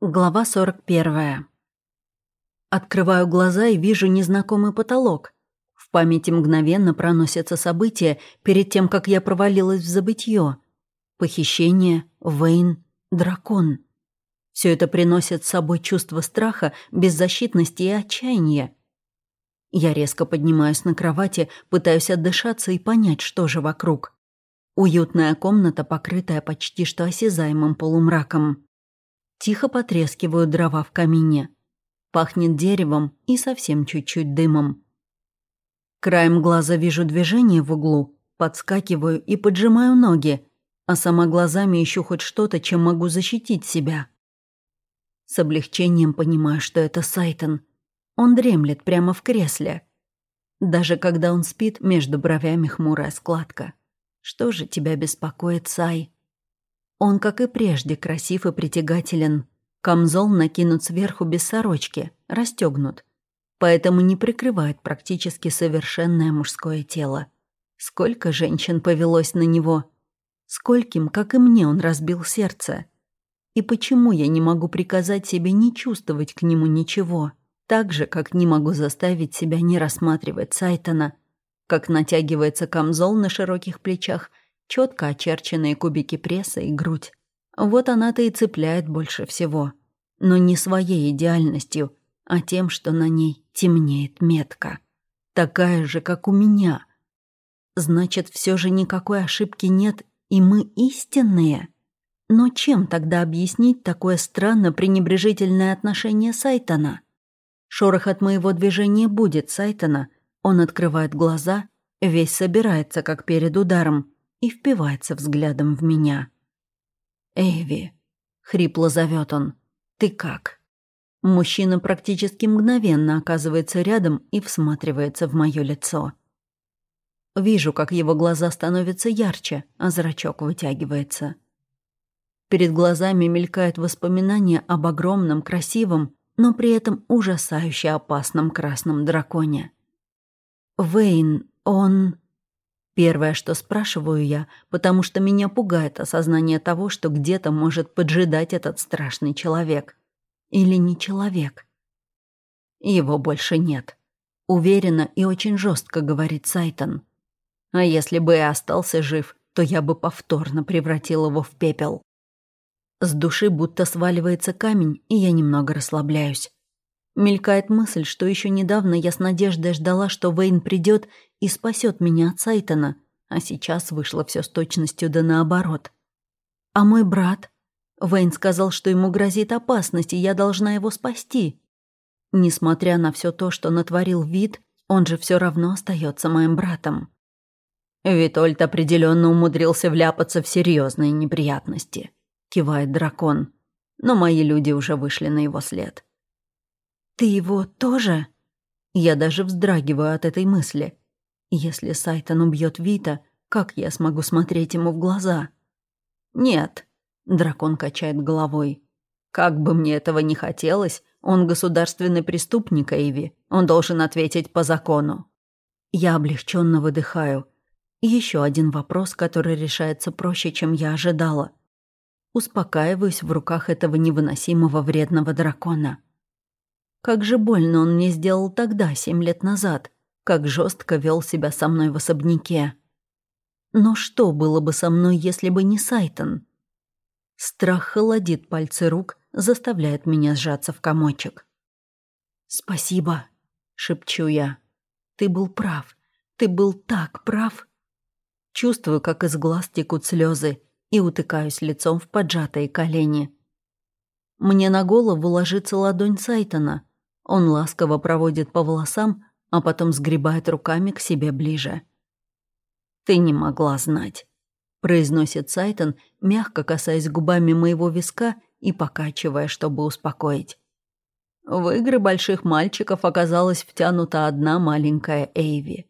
Глава 41. Открываю глаза и вижу незнакомый потолок. В памяти мгновенно проносятся события перед тем, как я провалилась в забытье. Похищение, Вейн, дракон. Все это приносит с собой чувство страха, беззащитности и отчаяния. Я резко поднимаюсь на кровати, пытаюсь отдышаться и понять, что же вокруг. Уютная комната, покрытая почти что осязаемым полумраком. Тихо потрескивают дрова в камине. Пахнет деревом и совсем чуть-чуть дымом. Краем глаза вижу движение в углу, подскакиваю и поджимаю ноги, а сама глазами ищу хоть что-то, чем могу защитить себя. С облегчением понимаю, что это Сайтон. Он дремлет прямо в кресле. Даже когда он спит, между бровями хмурая складка. Что же тебя беспокоит, Сай? Он, как и прежде, красив и притягателен. Камзол накинут сверху без сорочки, расстегнут. Поэтому не прикрывает практически совершенное мужское тело. Сколько женщин повелось на него. Скольким, как и мне, он разбил сердце. И почему я не могу приказать себе не чувствовать к нему ничего? Так же, как не могу заставить себя не рассматривать Сайтона, как натягивается камзол на широких плечах – четко очерченные кубики пресса и грудь. Вот она-то и цепляет больше всего. Но не своей идеальностью, а тем, что на ней темнеет метка. Такая же, как у меня. Значит, все же никакой ошибки нет, и мы истинные. Но чем тогда объяснить такое странно пренебрежительное отношение Сайтона? Шорох от моего движения будет Сайтона. Он открывает глаза, весь собирается, как перед ударом, и впивается взглядом в меня. «Эйви», — хрипло зовет он, — «ты как?» Мужчина практически мгновенно оказывается рядом и всматривается в мое лицо. Вижу, как его глаза становятся ярче, а зрачок вытягивается. Перед глазами мелькает воспоминание об огромном, красивом, но при этом ужасающе опасном красном драконе. Вейн, он... Первое, что спрашиваю я, потому что меня пугает осознание того, что где-то может поджидать этот страшный человек. Или не человек. Его больше нет. Уверенно и очень жестко говорит Сайтон. А если бы и остался жив, то я бы повторно превратил его в пепел. С души будто сваливается камень, и я немного расслабляюсь. Мелькает мысль, что еще недавно я с надеждой ждала, что Вейн придет и спасет меня от Сайтона, а сейчас вышло все с точностью да наоборот. А мой брат? Вейн сказал, что ему грозит опасность, и я должна его спасти. Несмотря на все то, что натворил вид, он же все равно остается моим братом. Витольд определенно умудрился вляпаться в серьезные неприятности, кивает дракон. Но мои люди уже вышли на его след. «Ты его тоже?» Я даже вздрагиваю от этой мысли. Если Сайтон убьет Вита, как я смогу смотреть ему в глаза? «Нет», — дракон качает головой. «Как бы мне этого не хотелось, он государственный преступник, Эйви. Он должен ответить по закону». Я облегченно выдыхаю. Еще один вопрос, который решается проще, чем я ожидала. Успокаиваюсь в руках этого невыносимого вредного дракона. Как же больно он мне сделал тогда, семь лет назад. Как жестко вел себя со мной в особняке. Но что было бы со мной, если бы не Сайтон? Страх холодит пальцы рук, заставляет меня сжаться в комочек. «Спасибо», — шепчу я. «Ты был прав. Ты был так прав». Чувствую, как из глаз текут слезы, и утыкаюсь лицом в поджатые колени. Мне на голову ложится ладонь Сайтона, он ласково проводит по волосам, а потом сгребает руками к себе ближе. «Ты не могла знать», — произносит Сайтон, мягко касаясь губами моего виска и покачивая, чтобы успокоить. В игры больших мальчиков оказалась втянута одна маленькая Эйви.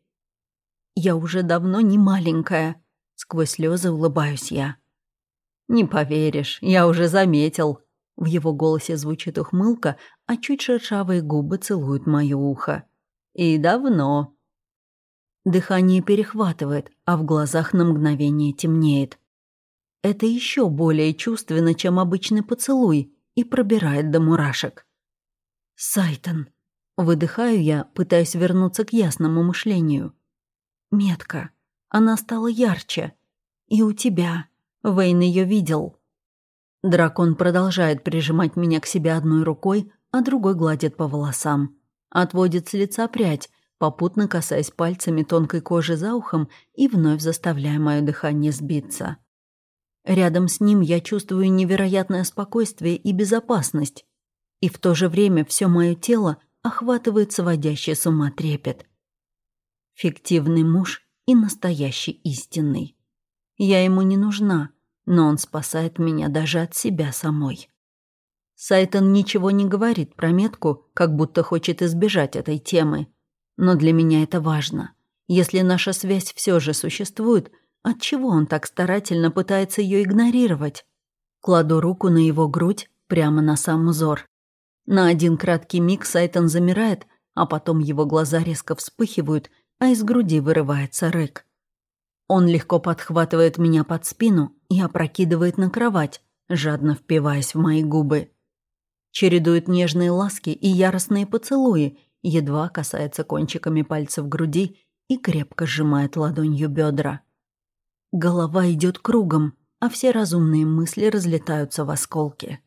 «Я уже давно не маленькая», — сквозь слезы улыбаюсь я. «Не поверишь, я уже заметил», в его голосе звучит ухмылка, а чуть шершавые губы целуют мое ухо. «И давно». Дыхание перехватывает, а в глазах на мгновение темнеет. Это еще более чувственно, чем обычный поцелуй, и пробирает до мурашек. «Сайтон!» Выдыхаю я, пытаясь вернуться к ясному мышлению. «Метка. Она стала ярче. И у тебя. Вейн ее видел». Дракон продолжает прижимать меня к себе одной рукой, а другой гладит по волосам. Отводит с лица прядь, попутно касаясь пальцами тонкой кожи за ухом и вновь заставляя мое дыхание сбиться. Рядом с ним я чувствую невероятное спокойствие и безопасность, и в то же время все мое тело охватывает сводящий с ума трепет. Фиктивный муж и настоящий истинный. Я ему не нужна, но он спасает меня даже от себя самой. Сайтон ничего не говорит про метку, как будто хочет избежать этой темы. Но для меня это важно. Если наша связь все же существует, отчего он так старательно пытается ее игнорировать? Кладу руку на его грудь, прямо на сам узор. На один краткий миг Сайтон замирает, а потом его глаза резко вспыхивают, а из груди вырывается рык. Он легко подхватывает меня под спину и опрокидывает на кровать, жадно впиваясь в мои губы. Чередует нежные ласки и яростные поцелуи, едва касается кончиками пальцев груди и крепко сжимает ладонью бедра. Голова идет кругом, а все разумные мысли разлетаются в осколки.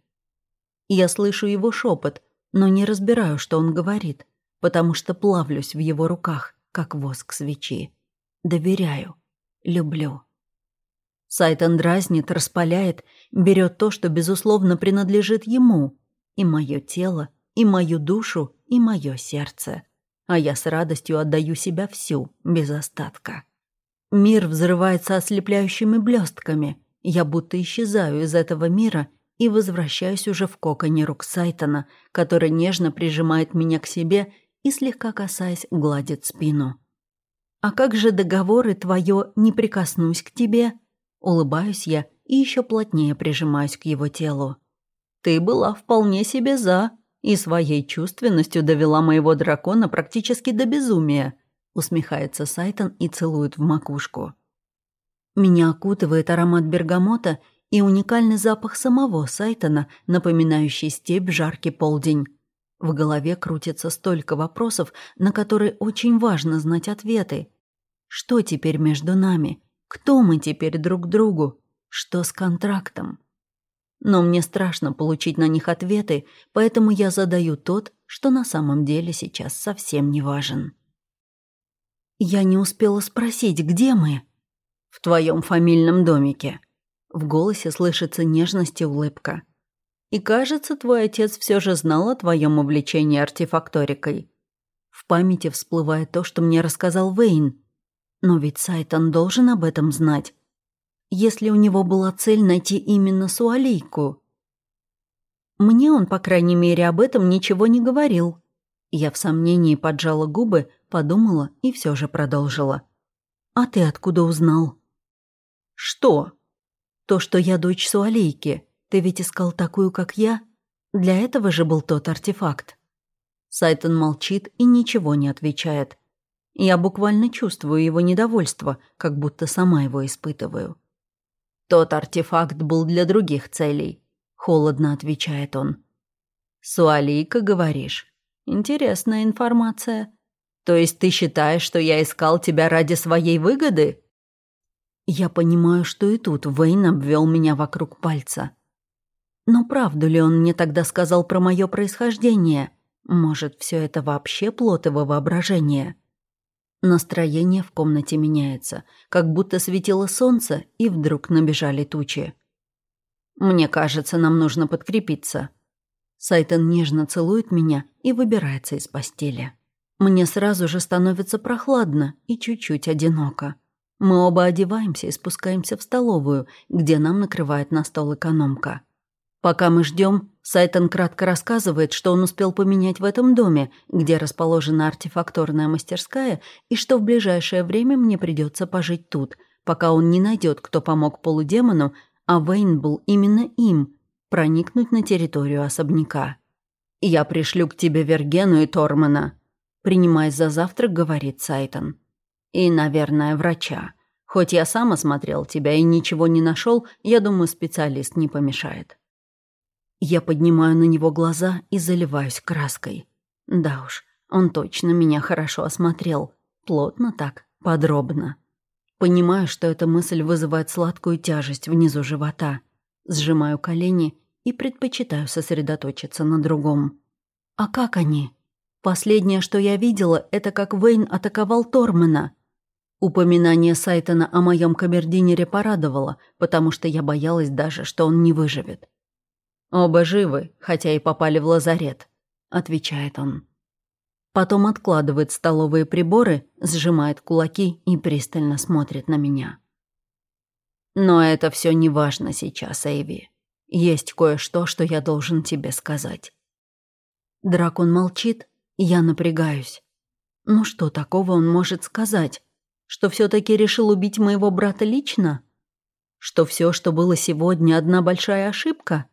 Я слышу его шепот, но не разбираю, что он говорит, потому что плавлюсь в его руках, как воск свечи. Доверяю, люблю. Сайтон дразнит, распаляет, берет то, что, безусловно, принадлежит ему, и мое тело, и мою душу, и мое сердце. А я с радостью отдаю себя всю, без остатка. Мир взрывается ослепляющими блестками. Я будто исчезаю из этого мира и возвращаюсь уже в коконе рук Сайтона, который нежно прижимает меня к себе и, слегка касаясь, гладит спину. «А как же договоры твое «не прикоснусь к тебе»?» Улыбаюсь я и еще плотнее прижимаюсь к его телу. Ты была вполне себе за и своей чувственностью довела моего дракона практически до безумия», усмехается Сайтон и целует в макушку. Меня окутывает аромат бергамота и уникальный запах самого Сайтона, напоминающий степь в жаркий полдень. В голове крутится столько вопросов, на которые очень важно знать ответы. Что теперь между нами? Кто мы теперь друг другу? Что с контрактом? Но мне страшно получить на них ответы, поэтому я задаю тот, что на самом деле сейчас совсем не важен. Я не успела спросить, где мы? В твоем фамильном домике. В голосе слышится нежность и улыбка. И кажется, твой отец все же знал о твоем увлечении артефакторикой. В памяти всплывает то, что мне рассказал Вейн. Но ведь Сайтон должен об этом знать если у него была цель найти именно Суалейку. Мне он, по крайней мере, об этом ничего не говорил. Я в сомнении поджала губы, подумала и все же продолжила. «А ты откуда узнал?» «Что?» «То, что я дочь Суалейки. Ты ведь искал такую, как я? Для этого же был тот артефакт». Сайтон молчит и ничего не отвечает. Я буквально чувствую его недовольство, как будто сама его испытываю. Тот артефакт был для других целей, холодно отвечает он. Суалика, говоришь? Интересная информация. То есть ты считаешь, что я искал тебя ради своей выгоды? Я понимаю, что и тут Вейн обвел меня вокруг пальца. Но правду ли он мне тогда сказал про мое происхождение? Может, все это вообще плод его воображения? Настроение в комнате меняется, как будто светило солнце, и вдруг набежали тучи. «Мне кажется, нам нужно подкрепиться». Сайтон нежно целует меня и выбирается из постели. Мне сразу же становится прохладно и чуть-чуть одиноко. Мы оба одеваемся и спускаемся в столовую, где нам накрывает на стол экономка. Пока мы ждем, Сайтон кратко рассказывает, что он успел поменять в этом доме, где расположена артефакторная мастерская, и что в ближайшее время мне придется пожить тут, пока он не найдет, кто помог полудемону, а Вейн был именно им, проникнуть на территорию особняка. «Я пришлю к тебе Вергену и Тормана», — принимаясь за завтрак, говорит Сайтон. «И, наверное, врача. Хоть я сам осмотрел тебя и ничего не нашел, я думаю, специалист не помешает». Я поднимаю на него глаза и заливаюсь краской. Да уж, он точно меня хорошо осмотрел. Плотно так, подробно. Понимаю, что эта мысль вызывает сладкую тяжесть внизу живота. Сжимаю колени и предпочитаю сосредоточиться на другом. А как они? Последнее, что я видела, это как Вейн атаковал Тормана. Упоминание Сайтона о моем камердинере порадовало, потому что я боялась даже, что он не выживет. «Оба живы, хотя и попали в лазарет», — отвечает он. Потом откладывает столовые приборы, сжимает кулаки и пристально смотрит на меня. «Но это все не важно сейчас, Эйви. Есть кое-что, что я должен тебе сказать». Дракон молчит, я напрягаюсь. Ну что такого он может сказать? Что все таки решил убить моего брата лично? Что все, что было сегодня, одна большая ошибка?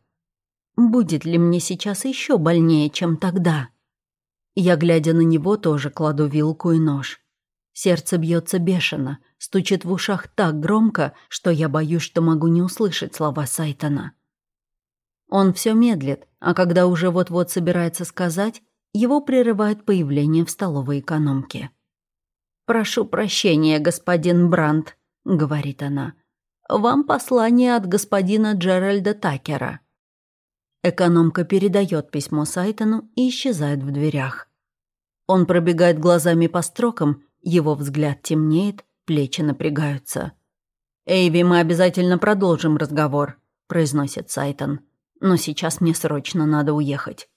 Будет ли мне сейчас еще больнее, чем тогда? Я, глядя на него, тоже кладу вилку и нож. Сердце бьется бешено, стучит в ушах так громко, что я боюсь, что могу не услышать слова Сайтона. Он все медлит, а когда уже вот-вот собирается сказать, его прерывает появление в столовой экономке. «Прошу прощения, господин Брандт», — говорит она. «Вам послание от господина Джеральда Такера». Экономка передает письмо Сайтону и исчезает в дверях. Он пробегает глазами по строкам, его взгляд темнеет, плечи напрягаются. «Эйви, мы обязательно продолжим разговор», — произносит Сайтон. «Но сейчас мне срочно надо уехать».